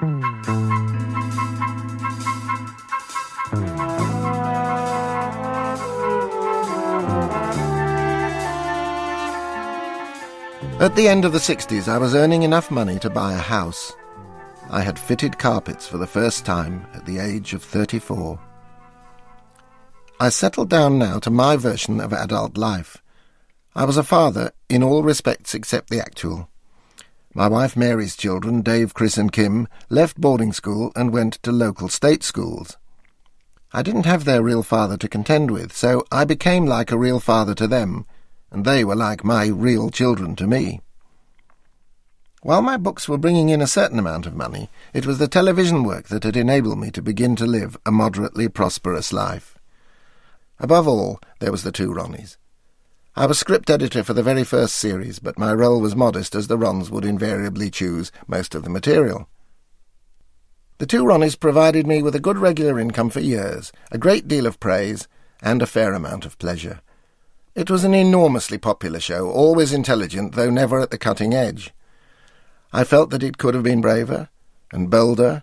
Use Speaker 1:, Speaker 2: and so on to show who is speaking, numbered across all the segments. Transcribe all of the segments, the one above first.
Speaker 1: At the end of the 60s, I was earning enough money to buy a house. I had fitted carpets for the first time at the age of 34. I settled down now to my version of adult life. I was a father in all respects except the actual. My wife Mary's children, Dave, Chris, and Kim, left boarding school and went to local state schools. I didn't have their real father to contend with, so I became like a real father to them, and they were like my real children to me. While my books were bringing in a certain amount of money, it was the television work that had enabled me to begin to live a moderately prosperous life. Above all, there was the two Ronnies. I was script editor for the very first series, but my role was modest as the Rons would invariably choose most of the material. The two Ronnies provided me with a good regular income for years, a great deal of praise, and a fair amount of pleasure. It was an enormously popular show, always intelligent, though never at the cutting edge. I felt that it could have been braver, and bolder,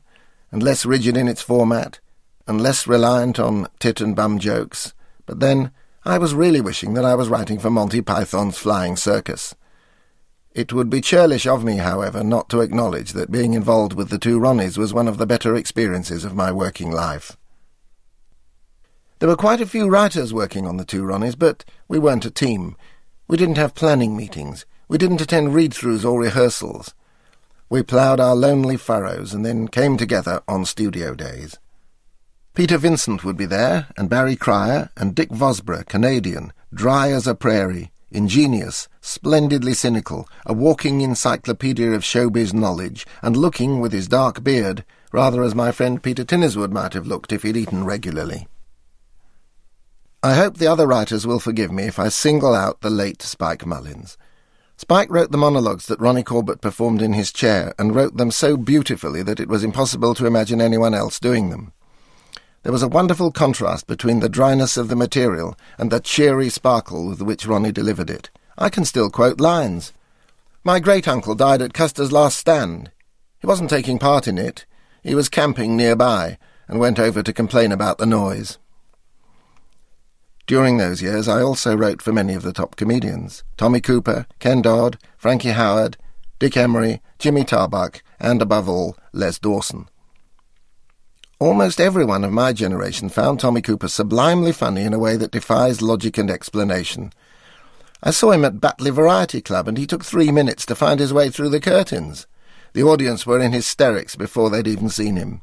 Speaker 1: and less rigid in its format, and less reliant on tit and bum jokes, but then, I was really wishing that I was writing for Monty Python's Flying Circus. It would be churlish of me, however, not to acknowledge that being involved with the two Ronnies was one of the better experiences of my working life. There were quite a few writers working on the two Ronnies, but we weren't a team. We didn't have planning meetings. We didn't attend read-throughs or rehearsals. We ploughed our lonely furrows and then came together on studio days. Peter Vincent would be there, and Barry Cryer, and Dick Vosburgh, Canadian, dry as a prairie, ingenious, splendidly cynical, a walking encyclopedia of showbiz knowledge, and looking, with his dark beard, rather as my friend Peter Tinniswood might have looked if he'd eaten regularly. I hope the other writers will forgive me if I single out the late Spike Mullins. Spike wrote the monologues that Ronnie Corbett performed in his chair, and wrote them so beautifully that it was impossible to imagine anyone else doing them. There was a wonderful contrast between the dryness of the material and the cheery sparkle with which Ronnie delivered it. I can still quote lines. My great-uncle died at Custer's last stand. He wasn't taking part in it. He was camping nearby and went over to complain about the noise. During those years, I also wrote for many of the top comedians Tommy Cooper, Ken Dodd, Frankie Howerd, Dick Emery, Jimmy Tarbuck, and above all, Les Dawson. Almost everyone of my generation found Tommy Cooper sublimely funny in a way that defies logic and explanation. I saw him at Batley Variety Club, and he took three minutes to find his way through the curtains. The audience were in hysterics before they'd even seen him.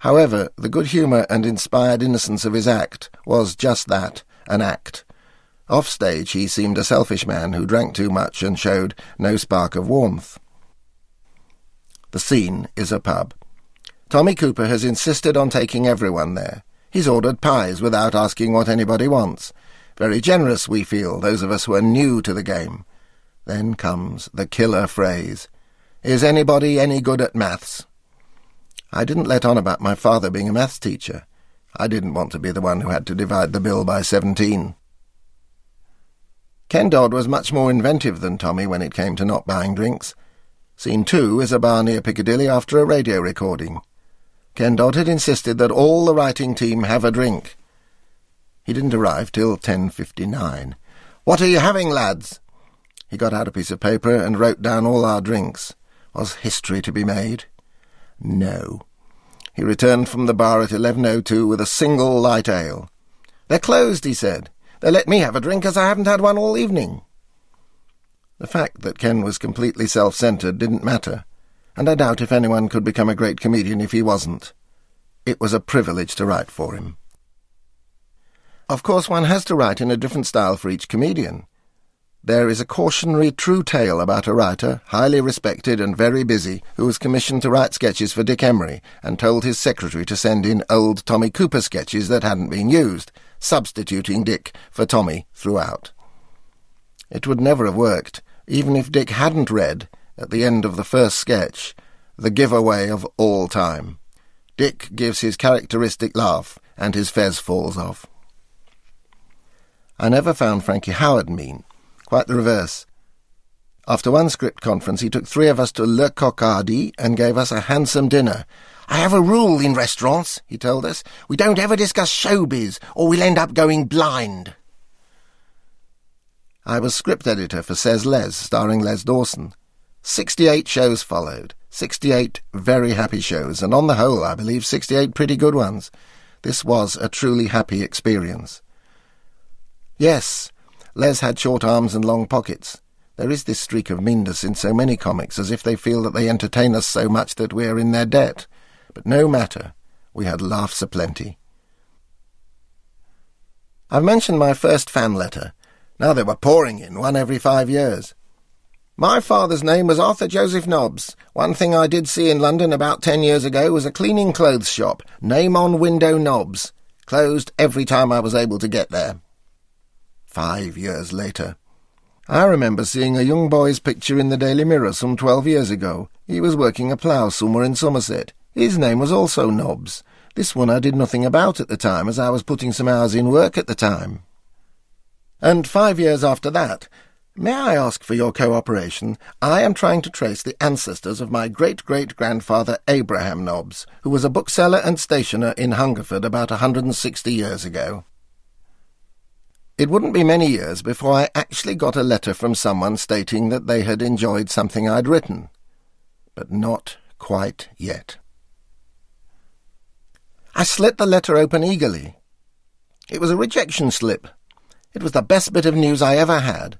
Speaker 1: However, the good humour and inspired innocence of his act was just that, an act. Off stage he seemed a selfish man who drank too much and showed no spark of warmth. The scene is a pub. Tommy Cooper has insisted on taking everyone there. He's ordered pies without asking what anybody wants. Very generous, we feel, those of us who are new to the game. Then comes the killer phrase. Is anybody any good at maths? I didn't let on about my father being a maths teacher. I didn't want to be the one who had to divide the bill by seventeen. Ken Dodd was much more inventive than Tommy when it came to not buying drinks. Scene two is a bar near Piccadilly after a radio recording. Ken Dodd had insisted that all the writing team have a drink. He didn't arrive till 10.59. What are you having, lads? He got out a piece of paper and wrote down all our drinks. Was history to be made? No. He returned from the bar at 11.02 with a single light ale. They're closed, he said. They let me have a drink as I haven't had one all evening. The fact that Ken was completely self-centred didn't matter and I doubt if anyone could become a great comedian if he wasn't. It was a privilege to write for him. Of course, one has to write in a different style for each comedian. There is a cautionary true tale about a writer, highly respected and very busy, who was commissioned to write sketches for Dick Emery and told his secretary to send in old Tommy Cooper sketches that hadn't been used, substituting Dick for Tommy throughout. It would never have worked, even if Dick hadn't read at the end of the first sketch, the giveaway of all time. Dick gives his characteristic laugh, and his fez falls off. I never found Frankie Howerd mean. Quite the reverse. After one script conference, he took three of us to Le Cocardi and gave us a handsome dinner. I have a rule in restaurants, he told us. We don't ever discuss showbiz, or we'll end up going blind. I was script editor for Sez Les, starring Les Dawson. Sixty-eight shows followed. Sixty-eight very happy shows, and on the whole, I believe, sixty-eight pretty good ones. This was a truly happy experience. Yes, Les had short arms and long pockets. There is this streak of meanness in so many comics, as if they feel that they entertain us so much that we are in their debt. But no matter, we had laughs aplenty. I've mentioned my first fan letter. Now they were pouring in, one every five years. My father's name was Arthur Joseph Nobbs. One thing I did see in London about ten years ago was a cleaning clothes shop, name on window Nobbs. Closed every time I was able to get there. Five years later. I remember seeing a young boy's picture in the Daily Mirror some twelve years ago. He was working a plough somewhere in Somerset. His name was also Nobbs. This one I did nothing about at the time, as I was putting some hours in work at the time. And five years after that, may I ask for your cooperation? I am trying to trace the ancestors of my great-great-grandfather Abraham Nobbs, who was a bookseller and stationer in Hungerford about a hundred and sixty years ago. It wouldn't be many years before I actually got a letter from someone stating that they had enjoyed something I'd written. But not quite yet. I slit the letter open eagerly. It was a rejection slip. It was the best bit of news I ever had.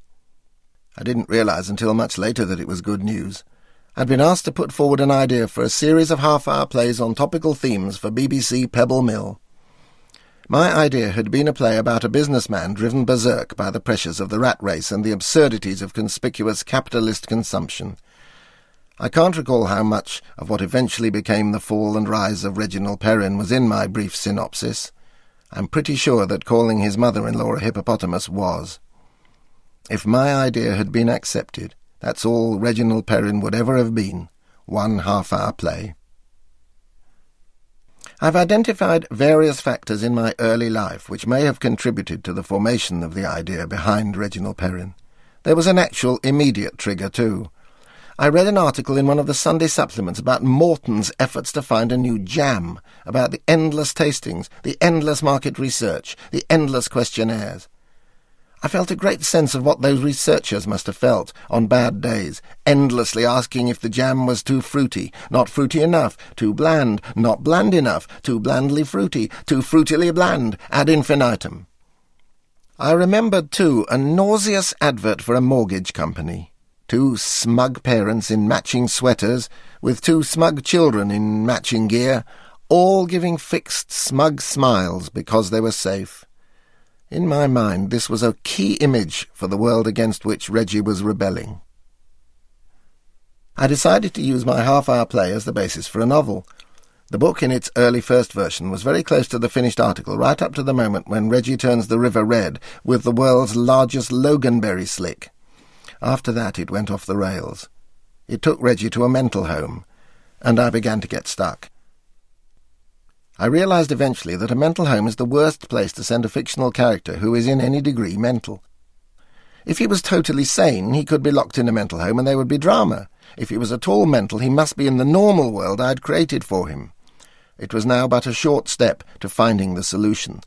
Speaker 1: I didn't realize until much later that it was good news. I'd been asked to put forward an idea for a series of half-hour plays on topical themes for BBC Pebble Mill. My idea had been a play about a businessman driven berserk by the pressures of the rat race and the absurdities of conspicuous capitalist consumption. I can't recall how much of what eventually became the fall and rise of Reginald Perrin was in my brief synopsis. I'm pretty sure that calling his mother-in-law a hippopotamus was. If my idea had been accepted, that's all Reginald Perrin would ever have been, one half-hour play. I've identified various factors in my early life which may have contributed to the formation of the idea behind Reginald Perrin. There was an actual immediate trigger, too. I read an article in one of the Sunday supplements about Morton's efforts to find a new jam, about the endless tastings, the endless market research, the endless questionnaires. I felt a great sense of what those researchers must have felt on bad days, endlessly asking if the jam was too fruity, not fruity enough, too bland, not bland enough, too blandly fruity, too fruitily bland, ad infinitum. I remembered, too, a nauseous advert for a mortgage company. Two smug parents in matching sweaters, with two smug children in matching gear, all giving fixed smug smiles because they were safe. In my mind, this was a key image for the world against which Reggie was rebelling. I decided to use my half-hour play as the basis for a novel. The book in its early first version was very close to the finished article right up to the moment when Reggie turns the river red with the world's largest loganberry slick. After that it went off the rails. It took Reggie to a mental home, and I began to get stuck. I realized eventually that a mental home is the worst place to send a fictional character who is in any degree mental. If he was totally sane, he could be locked in a mental home and there would be drama. If he was at all mental, he must be in the normal world I had created for him. It was now but a short step to finding the solution,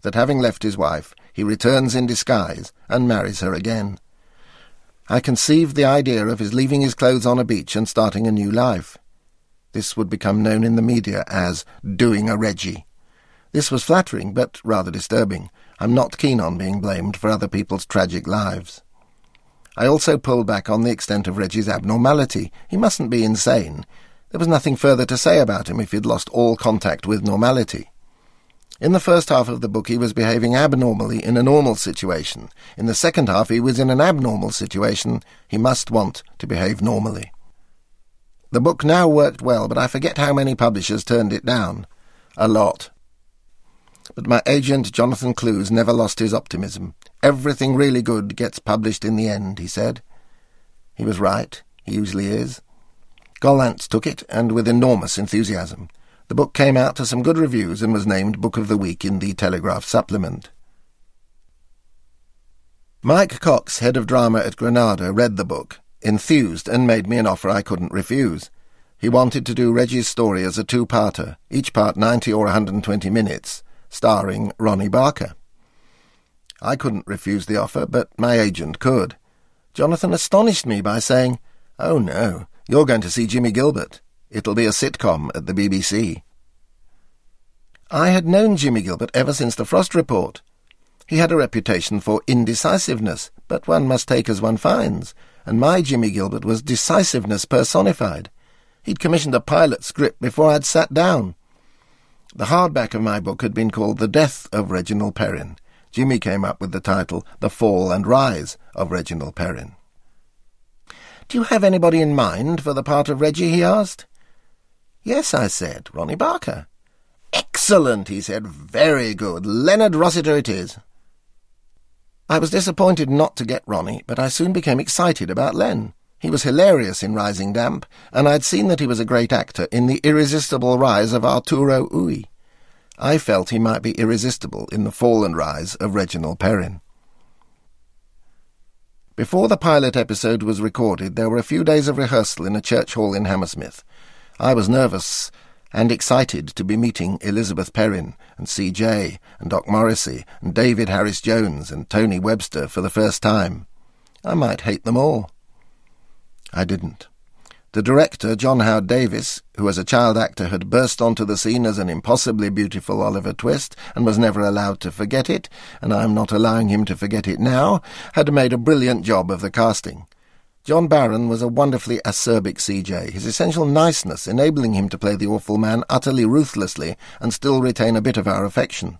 Speaker 1: that having left his wife, he returns in disguise and marries her again. I conceived the idea of his leaving his clothes on a beach and starting a new life. This would become known in the media as doing a Reggie. This was flattering, but rather disturbing. I'm not keen on being blamed for other people's tragic lives. I also pulled back on the extent of Reggie's abnormality. He mustn't be insane. There was nothing further to say about him if he'd lost all contact with normality. In the first half of the book he was behaving abnormally in a normal situation. In the second half he was in an abnormal situation. He must want to behave normally. The book now worked well, but I forget how many publishers turned it down. A lot. But my agent, Jonathan Clowes, never lost his optimism. Everything really good gets published in the end, he said. He was right. He usually is. Gollancz took it, and with enormous enthusiasm. The book came out to some good reviews and was named Book of the Week in the Telegraph supplement. Mike Cox, head of drama at Granada, read the book enthused and made me an offer I couldn't refuse. He wanted to do Reggie's story as a two-parter, each part 90 or 120 minutes, starring Ronnie Barker. I couldn't refuse the offer, but my agent could. Jonathan astonished me by saying, Oh no, you're going to see Jimmy Gilbert. It'll be a sitcom at the BBC. I had known Jimmy Gilbert ever since the Frost Report. He had a reputation for indecisiveness, but one must take as one finds, and my Jimmy Gilbert was decisiveness personified. He'd commissioned a pilot script before I'd sat down. The hardback of my book had been called The Death of Reginald Perrin. Jimmy came up with the title The Fall and Rise of Reginald Perrin. Do you have anybody in mind for the part of Reggie? he asked. Yes, I said, Ronnie Barker. Excellent, he said. Very good. Leonard Rossiter it is. I was disappointed not to get Ronnie, but I soon became excited about Len. He was hilarious in Rising Damp, and I'd seen that he was a great actor in The Irresistible Rise of Arturo Ui. I felt he might be irresistible in The Fall and Rise of Reginald Perrin. Before the pilot episode was recorded, there were a few days of rehearsal in a church hall in Hammersmith. I was nervous and excited to be meeting Elizabeth Perrin and C.J. and Doc Morrissey and David Harris Jones and Tony Webster for the first time. I might hate them all. I didn't. The director, John Howard Davies, who as a child actor had burst onto the scene as an impossibly beautiful Oliver Twist and was never allowed to forget it, and I am not allowing him to forget it now, had made a brilliant job of the casting. John Barron was a wonderfully acerbic CJ, his essential niceness enabling him to play the awful man utterly ruthlessly and still retain a bit of our affection.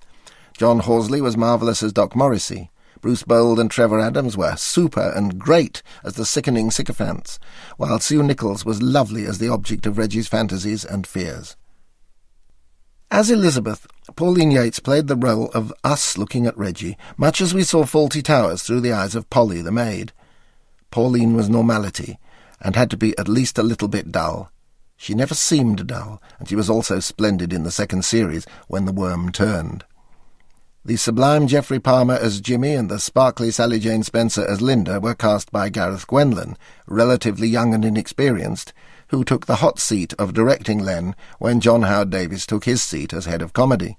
Speaker 1: John Horsley was marvellous as Doc Morrissey. Bruce Bould and Trevor Adams were super and great as the sickening sycophants, while Sue Nicholls was lovely as the object of Reggie's fantasies and fears. As Elizabeth, Pauline Yates played the role of us looking at Reggie, much as we saw Fawlty Towers through the eyes of Polly the maid. Pauline was normality, and had to be at least a little bit dull. She never seemed dull, and she was also splendid in the second series when the worm turned. The sublime Geoffrey Palmer as Jimmy and the sparkly Sally Jane Spencer as Linda were cast by Gareth Gwenlan, relatively young and inexperienced, who took the hot seat of directing Len when John Howard Davies took his seat as head of comedy.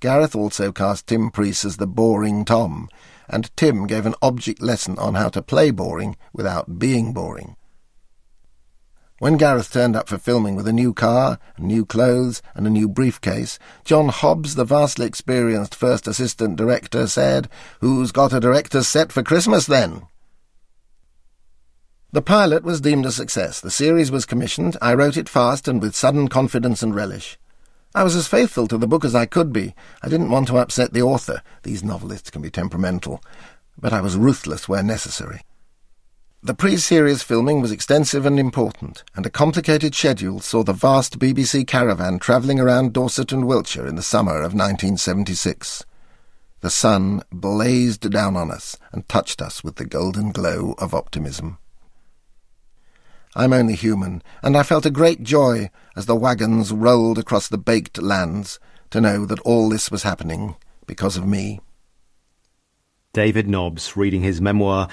Speaker 1: Gareth also cast Tim Preece as the boring Tom, and Tim gave an object lesson on how to play boring without being boring. When Gareth turned up for filming with a new car, new clothes, and a new briefcase, John Hobbs, the vastly experienced first assistant director, said, Who's got a director's set for Christmas, then? The pilot was deemed a success. The series was commissioned. I wrote it fast and with sudden confidence and relish. I was as faithful to the book as I could be. I didn't want to upset the author. These novelists can be temperamental. But I was ruthless where necessary. The pre-series filming was extensive and important, and a complicated schedule saw the vast BBC caravan travelling around Dorset and Wiltshire in the summer of 1976. The sun blazed down on us and touched us with the golden glow of optimism. I'm only human, and I felt a great joy as the wagons rolled across the baked lands to know that all this was happening because of me.
Speaker 2: David Nobbs reading his memoir